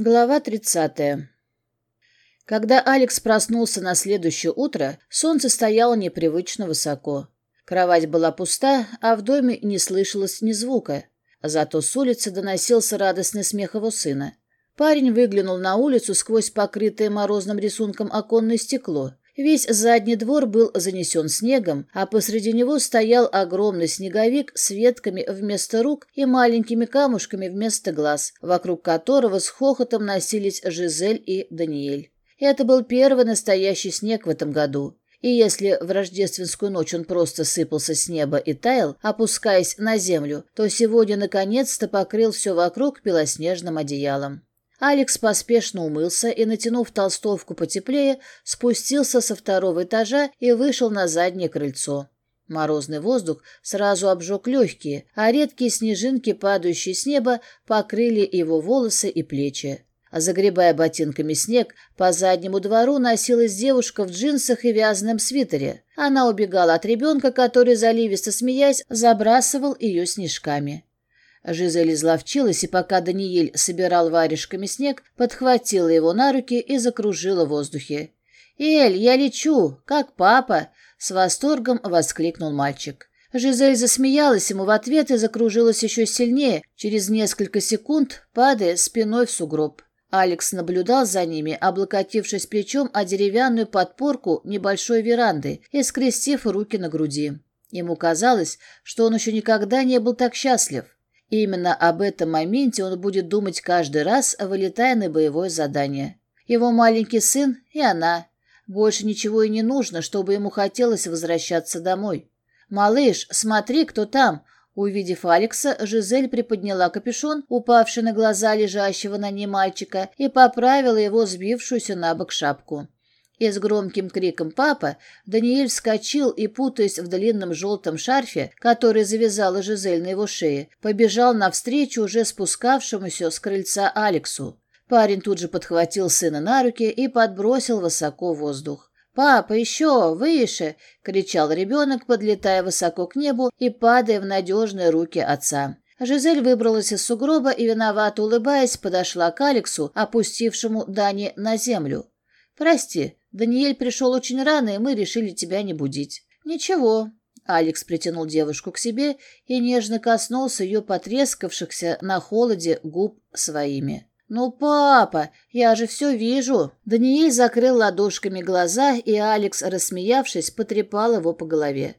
Глава 30. Когда Алекс проснулся на следующее утро, солнце стояло непривычно высоко. Кровать была пуста, а в доме не слышалось ни звука. Зато с улицы доносился радостный смех его сына. Парень выглянул на улицу сквозь покрытое морозным рисунком оконное стекло Весь задний двор был занесен снегом, а посреди него стоял огромный снеговик с ветками вместо рук и маленькими камушками вместо глаз, вокруг которого с хохотом носились Жизель и Даниэль. Это был первый настоящий снег в этом году. И если в рождественскую ночь он просто сыпался с неба и таял, опускаясь на землю, то сегодня наконец-то покрыл все вокруг белоснежным одеялом. Алекс поспешно умылся и, натянув толстовку потеплее, спустился со второго этажа и вышел на заднее крыльцо. Морозный воздух сразу обжег легкие, а редкие снежинки, падающие с неба, покрыли его волосы и плечи. А Загребая ботинками снег, по заднему двору носилась девушка в джинсах и вязаном свитере. Она убегала от ребенка, который, заливисто смеясь, забрасывал ее снежками. Жизель изловчилась и, пока Даниэль собирал варежками снег, подхватила его на руки и закружила в воздухе. «Эль, я лечу! Как папа!» — с восторгом воскликнул мальчик. Жизель засмеялась ему в ответ и закружилась еще сильнее, через несколько секунд падая спиной в сугроб. Алекс наблюдал за ними, облокотившись плечом о деревянную подпорку небольшой веранды и скрестив руки на груди. Ему казалось, что он еще никогда не был так счастлив. Именно об этом моменте он будет думать каждый раз, вылетая на боевое задание. Его маленький сын и она. Больше ничего и не нужно, чтобы ему хотелось возвращаться домой. «Малыш, смотри, кто там!» Увидев Алекса, Жизель приподняла капюшон, упавший на глаза лежащего на ней мальчика, и поправила его сбившуюся на бок шапку. И с громким криком «Папа!» Даниэль вскочил и, путаясь в длинном желтом шарфе, который завязала Жизель на его шее, побежал навстречу уже спускавшемуся с крыльца Алексу. Парень тут же подхватил сына на руки и подбросил высоко воздух. «Папа, еще! Выше!» — кричал ребенок, подлетая высоко к небу и падая в надежные руки отца. Жизель выбралась из сугроба и, виновато улыбаясь, подошла к Алексу, опустившему Дани на землю. «Прости, Даниэль пришел очень рано, и мы решили тебя не будить. Ничего. Алекс притянул девушку к себе и нежно коснулся ее потрескавшихся на холоде губ своими. «Ну, папа, я же все вижу!» Даниэль закрыл ладошками глаза, и Алекс, рассмеявшись, потрепал его по голове.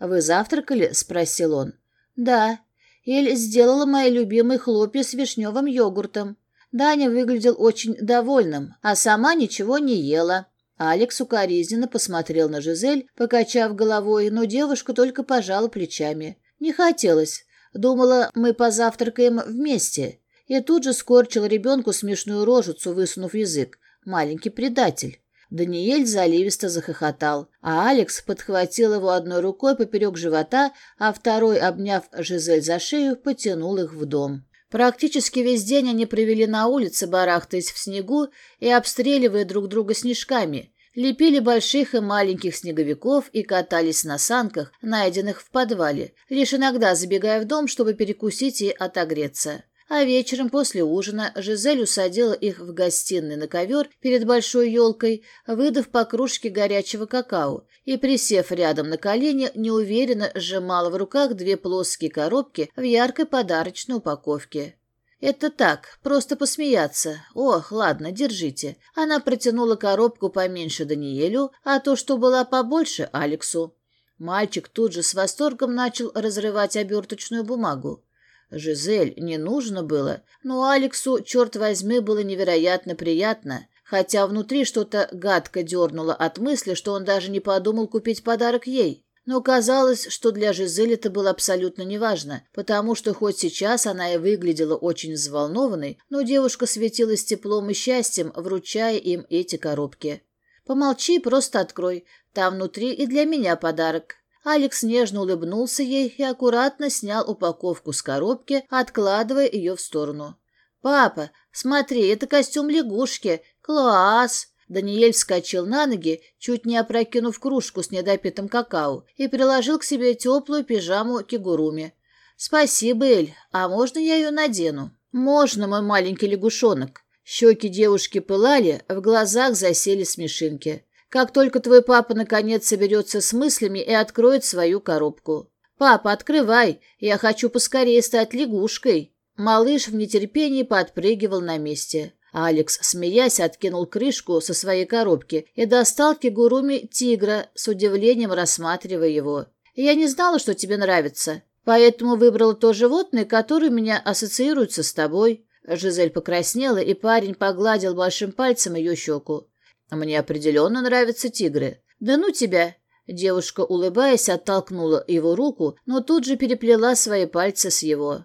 «Вы завтракали?» – спросил он. «Да». Эль сделала мои любимые хлопья с вишневым йогуртом. Даня выглядел очень довольным, а сама ничего не ела. Алекс укоризненно посмотрел на Жизель, покачав головой, но девушка только пожала плечами. «Не хотелось. Думала, мы позавтракаем вместе». И тут же скорчил ребенку смешную рожицу, высунув язык. «Маленький предатель». Даниэль заливисто захохотал, а Алекс подхватил его одной рукой поперек живота, а второй, обняв Жизель за шею, потянул их в дом. Практически весь день они провели на улице, барахтаясь в снегу и обстреливая друг друга снежками, лепили больших и маленьких снеговиков и катались на санках, найденных в подвале, лишь иногда забегая в дом, чтобы перекусить и отогреться а вечером после ужина Жизель усадила их в гостиной на ковер перед большой елкой, выдав по кружке горячего какао, и, присев рядом на колени, неуверенно сжимала в руках две плоские коробки в яркой подарочной упаковке. «Это так, просто посмеяться. Ох, ладно, держите». Она протянула коробку поменьше Даниэлю, а то, что была побольше, Алексу. Мальчик тут же с восторгом начал разрывать оберточную бумагу. Жизель не нужно было, но Алексу, черт возьми, было невероятно приятно, хотя внутри что-то гадко дернуло от мысли, что он даже не подумал купить подарок ей. Но казалось, что для Жизель это было абсолютно неважно, потому что хоть сейчас она и выглядела очень взволнованной, но девушка светилась теплом и счастьем, вручая им эти коробки. «Помолчи и просто открой. Там внутри и для меня подарок». Алекс нежно улыбнулся ей и аккуратно снял упаковку с коробки, откладывая ее в сторону. «Папа, смотри, это костюм лягушки! Класс!» Даниэль вскочил на ноги, чуть не опрокинув кружку с недопитым какао, и приложил к себе теплую пижаму кигуруми. «Спасибо, Эль. А можно я ее надену?» «Можно, мой маленький лягушонок». Щеки девушки пылали, в глазах засели смешинки. Как только твой папа наконец соберется с мыслями и откроет свою коробку. «Папа, открывай! Я хочу поскорее стать лягушкой!» Малыш в нетерпении подпрыгивал на месте. Алекс, смеясь, откинул крышку со своей коробки и достал кигуруми тигра, с удивлением рассматривая его. «Я не знала, что тебе нравится, поэтому выбрала то животное, которое у меня ассоциируется с тобой». Жизель покраснела, и парень погладил большим пальцем ее щеку. А мне определенно нравятся тигры. Да ну тебя!» Девушка, улыбаясь, оттолкнула его руку, но тут же переплела свои пальцы с его.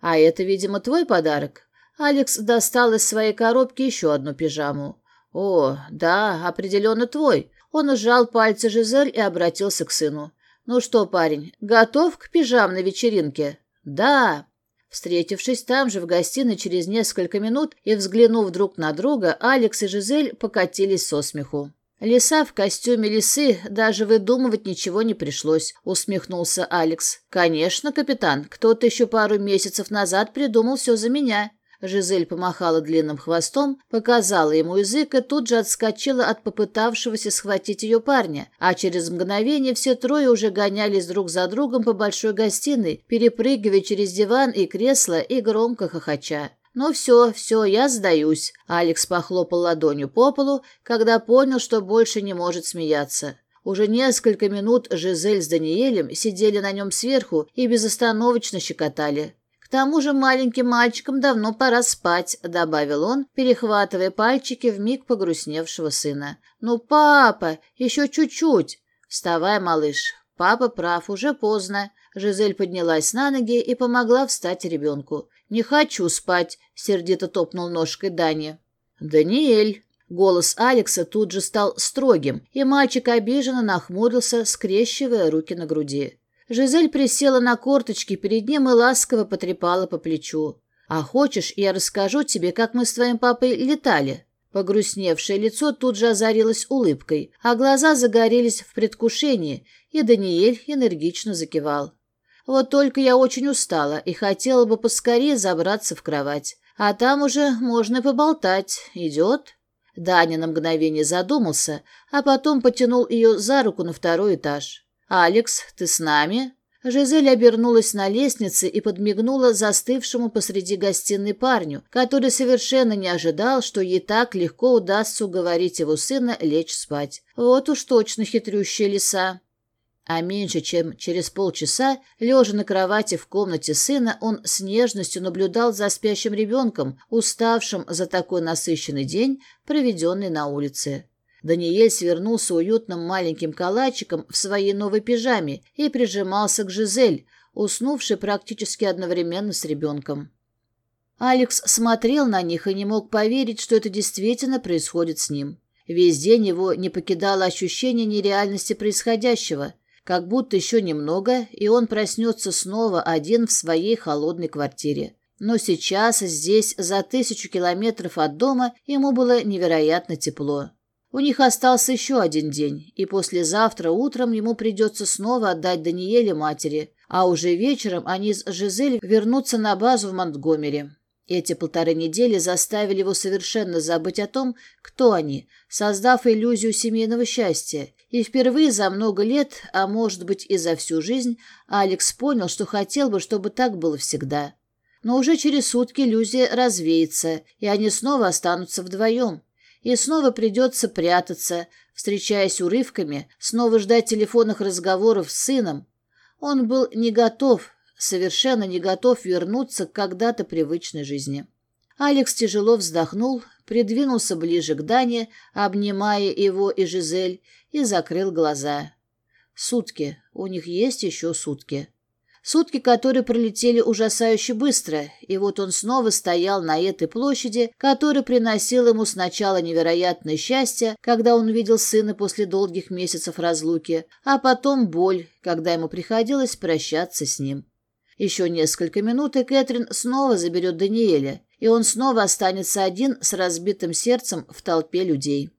«А это, видимо, твой подарок?» Алекс достал из своей коробки еще одну пижаму. «О, да, определенно твой». Он сжал пальцы Жизель и обратился к сыну. «Ну что, парень, готов к пижамной вечеринке?» «Да!» Встретившись там же, в гостиной через несколько минут и взглянув друг на друга, Алекс и Жизель покатились со смеху. «Лиса в костюме лисы, даже выдумывать ничего не пришлось», — усмехнулся Алекс. «Конечно, капитан, кто-то еще пару месяцев назад придумал все за меня». Жизель помахала длинным хвостом, показала ему язык и тут же отскочила от попытавшегося схватить ее парня, а через мгновение все трое уже гонялись друг за другом по большой гостиной, перепрыгивая через диван и кресло и громко хохоча. «Ну все, все, я сдаюсь», — Алекс похлопал ладонью по полу, когда понял, что больше не может смеяться. Уже несколько минут Жизель с Даниэлем сидели на нем сверху и безостановочно щекотали тому же маленьким мальчикам давно пора спать», — добавил он, перехватывая пальчики в миг погрустневшего сына. «Ну, папа, еще чуть-чуть!» «Вставай, малыш!» «Папа прав, уже поздно!» Жизель поднялась на ноги и помогла встать ребенку. «Не хочу спать!» — сердито топнул ножкой Дани. «Даниэль!» Голос Алекса тут же стал строгим, и мальчик обиженно нахмурился, скрещивая руки на груди. Жизель присела на корточки перед ним и ласково потрепала по плечу. «А хочешь, я расскажу тебе, как мы с твоим папой летали?» Погрустневшее лицо тут же озарилось улыбкой, а глаза загорелись в предвкушении, и Даниэль энергично закивал. «Вот только я очень устала и хотела бы поскорее забраться в кровать. А там уже можно поболтать. Идет?» Даня на мгновение задумался, а потом потянул ее за руку на второй этаж. «Алекс, ты с нами?» Жизель обернулась на лестнице и подмигнула застывшему посреди гостиной парню, который совершенно не ожидал, что ей так легко удастся уговорить его сына лечь спать. Вот уж точно хитрющая лиса. А меньше чем через полчаса, лежа на кровати в комнате сына, он с нежностью наблюдал за спящим ребенком, уставшим за такой насыщенный день, проведенный на улице. Даниэль свернулся уютным маленьким калачиком в своей новой пижаме и прижимался к Жизель, уснувшей практически одновременно с ребенком. Алекс смотрел на них и не мог поверить, что это действительно происходит с ним. Весь день его не покидало ощущение нереальности происходящего, как будто еще немного, и он проснется снова один в своей холодной квартире. Но сейчас здесь, за тысячу километров от дома, ему было невероятно тепло. У них остался еще один день, и послезавтра утром ему придется снова отдать Даниэле матери, а уже вечером они с Жизель вернутся на базу в Монтгомери. Эти полторы недели заставили его совершенно забыть о том, кто они, создав иллюзию семейного счастья. И впервые за много лет, а может быть и за всю жизнь, Алекс понял, что хотел бы, чтобы так было всегда. Но уже через сутки иллюзия развеется, и они снова останутся вдвоем. И снова придется прятаться, встречаясь урывками, снова ждать телефонных разговоров с сыном. Он был не готов, совершенно не готов вернуться к когда-то привычной жизни. Алекс тяжело вздохнул, придвинулся ближе к Дане, обнимая его и Жизель, и закрыл глаза. Сутки. У них есть еще сутки. Сутки, которые пролетели ужасающе быстро, и вот он снова стоял на этой площади, которая приносила ему сначала невероятное счастье, когда он видел сына после долгих месяцев разлуки, а потом боль, когда ему приходилось прощаться с ним. Еще несколько минут, и Кэтрин снова заберет Даниэля, и он снова останется один с разбитым сердцем в толпе людей.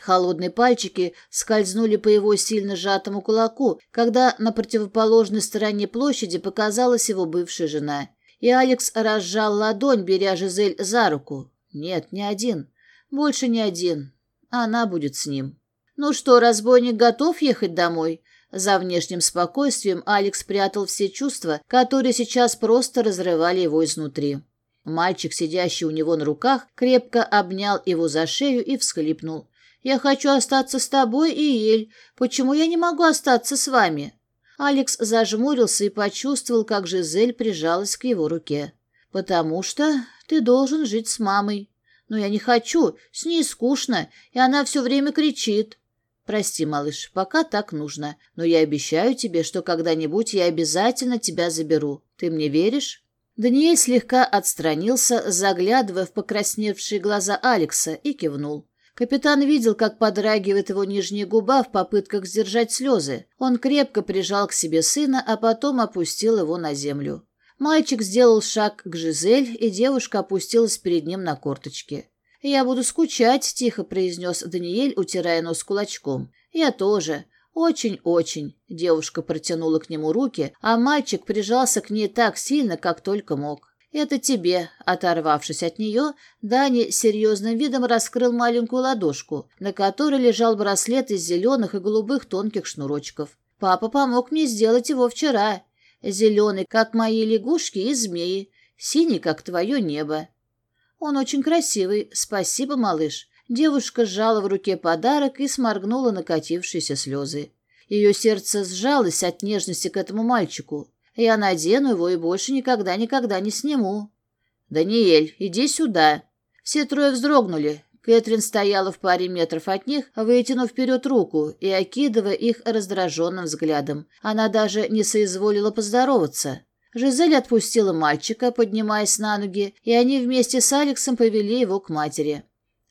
Холодные пальчики скользнули по его сильно сжатому кулаку, когда на противоположной стороне площади показалась его бывшая жена. И Алекс разжал ладонь, беря Жизель за руку. Нет, не один. Больше не один. Она будет с ним. Ну что, разбойник готов ехать домой? За внешним спокойствием Алекс прятал все чувства, которые сейчас просто разрывали его изнутри. Мальчик, сидящий у него на руках, крепко обнял его за шею и всхлипнул. Я хочу остаться с тобой, Ииль. Почему я не могу остаться с вами?» Алекс зажмурился и почувствовал, как Жизель прижалась к его руке. «Потому что ты должен жить с мамой. Но я не хочу, с ней скучно, и она все время кричит». «Прости, малыш, пока так нужно, но я обещаю тебе, что когда-нибудь я обязательно тебя заберу. Ты мне веришь?» Даниэль слегка отстранился, заглядывая в покрасневшие глаза Алекса, и кивнул. Капитан видел, как подрагивает его нижняя губа в попытках сдержать слезы. Он крепко прижал к себе сына, а потом опустил его на землю. Мальчик сделал шаг к Жизель, и девушка опустилась перед ним на корточки. «Я буду скучать», — тихо произнес Даниэль, утирая нос кулачком. «Я тоже. Очень-очень». Девушка протянула к нему руки, а мальчик прижался к ней так сильно, как только мог. Это тебе, оторвавшись от нее, Дани серьезным видом раскрыл маленькую ладошку, на которой лежал браслет из зеленых и голубых тонких шнурочков. Папа помог мне сделать его вчера. Зеленый, как мои лягушки и змеи, синий, как твое небо. Он очень красивый, спасибо, малыш. Девушка сжала в руке подарок и сморгнула накатившиеся слезы. Ее сердце сжалось от нежности к этому мальчику. Я надену его и больше никогда-никогда не сниму. «Даниэль, иди сюда!» Все трое вздрогнули. Кэтрин стояла в паре метров от них, вытянув вперед руку и окидывая их раздраженным взглядом. Она даже не соизволила поздороваться. Жизель отпустила мальчика, поднимаясь на ноги, и они вместе с Алексом повели его к матери.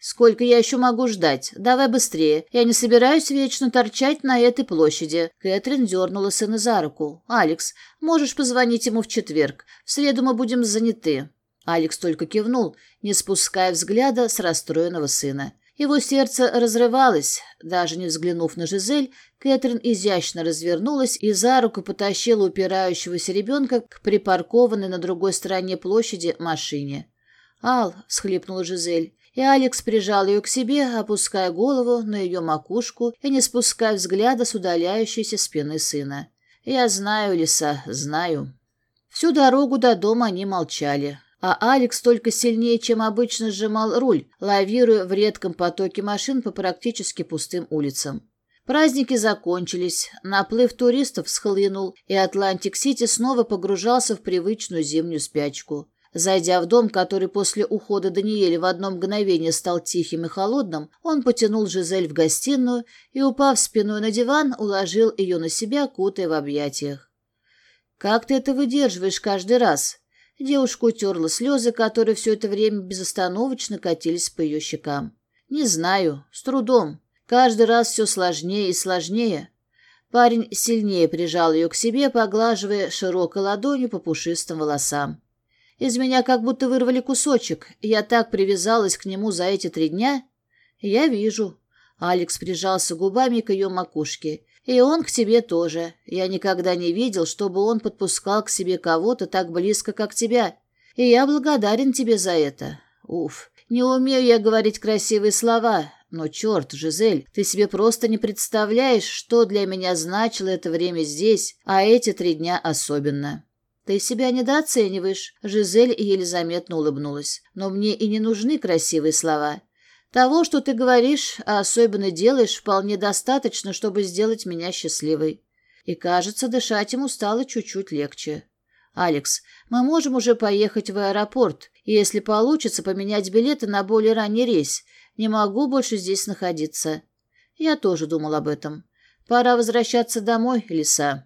Сколько я еще могу ждать? Давай быстрее. Я не собираюсь вечно торчать на этой площади. Кэтрин дернула сына за руку. Алекс, можешь позвонить ему в четверг. В среду мы будем заняты. Алекс только кивнул, не спуская взгляда с расстроенного сына. Его сердце разрывалось. Даже не взглянув на Жизель, Кэтрин изящно развернулась и за руку потащила упирающегося ребенка к припаркованной на другой стороне площади машине. «Ал», — схлипнула Жизель, и Алекс прижал ее к себе, опуская голову на ее макушку и не спуская взгляда с удаляющейся спины сына. «Я знаю, Лиса, знаю». Всю дорогу до дома они молчали, а Алекс только сильнее, чем обычно, сжимал руль, лавируя в редком потоке машин по практически пустым улицам. Праздники закончились, наплыв туристов схлынул, и Атлантик-Сити снова погружался в привычную зимнюю спячку. Зайдя в дом, который после ухода Даниэля в одно мгновение стал тихим и холодным, он потянул Жизель в гостиную и, упав спиной на диван, уложил ее на себя, кутая в объятиях. «Как ты это выдерживаешь каждый раз?» Девушка утерла слезы, которые все это время безостановочно катились по ее щекам. «Не знаю. С трудом. Каждый раз все сложнее и сложнее». Парень сильнее прижал ее к себе, поглаживая широкой ладонью по пушистым волосам. Из меня как будто вырвали кусочек. Я так привязалась к нему за эти три дня. Я вижу. Алекс прижался губами к ее макушке. И он к тебе тоже. Я никогда не видел, чтобы он подпускал к себе кого-то так близко, как тебя. И я благодарен тебе за это. Уф. Не умею я говорить красивые слова. Но черт, Жизель, ты себе просто не представляешь, что для меня значило это время здесь, а эти три дня особенно. Ты себя недооцениваешь, Жизель еле заметно улыбнулась. Но мне и не нужны красивые слова. Того, что ты говоришь, а особенно делаешь, вполне достаточно, чтобы сделать меня счастливой. И, кажется, дышать ему стало чуть-чуть легче. «Алекс, мы можем уже поехать в аэропорт, и, если получится, поменять билеты на более ранний рейс. Не могу больше здесь находиться». Я тоже думал об этом. «Пора возвращаться домой, лиса».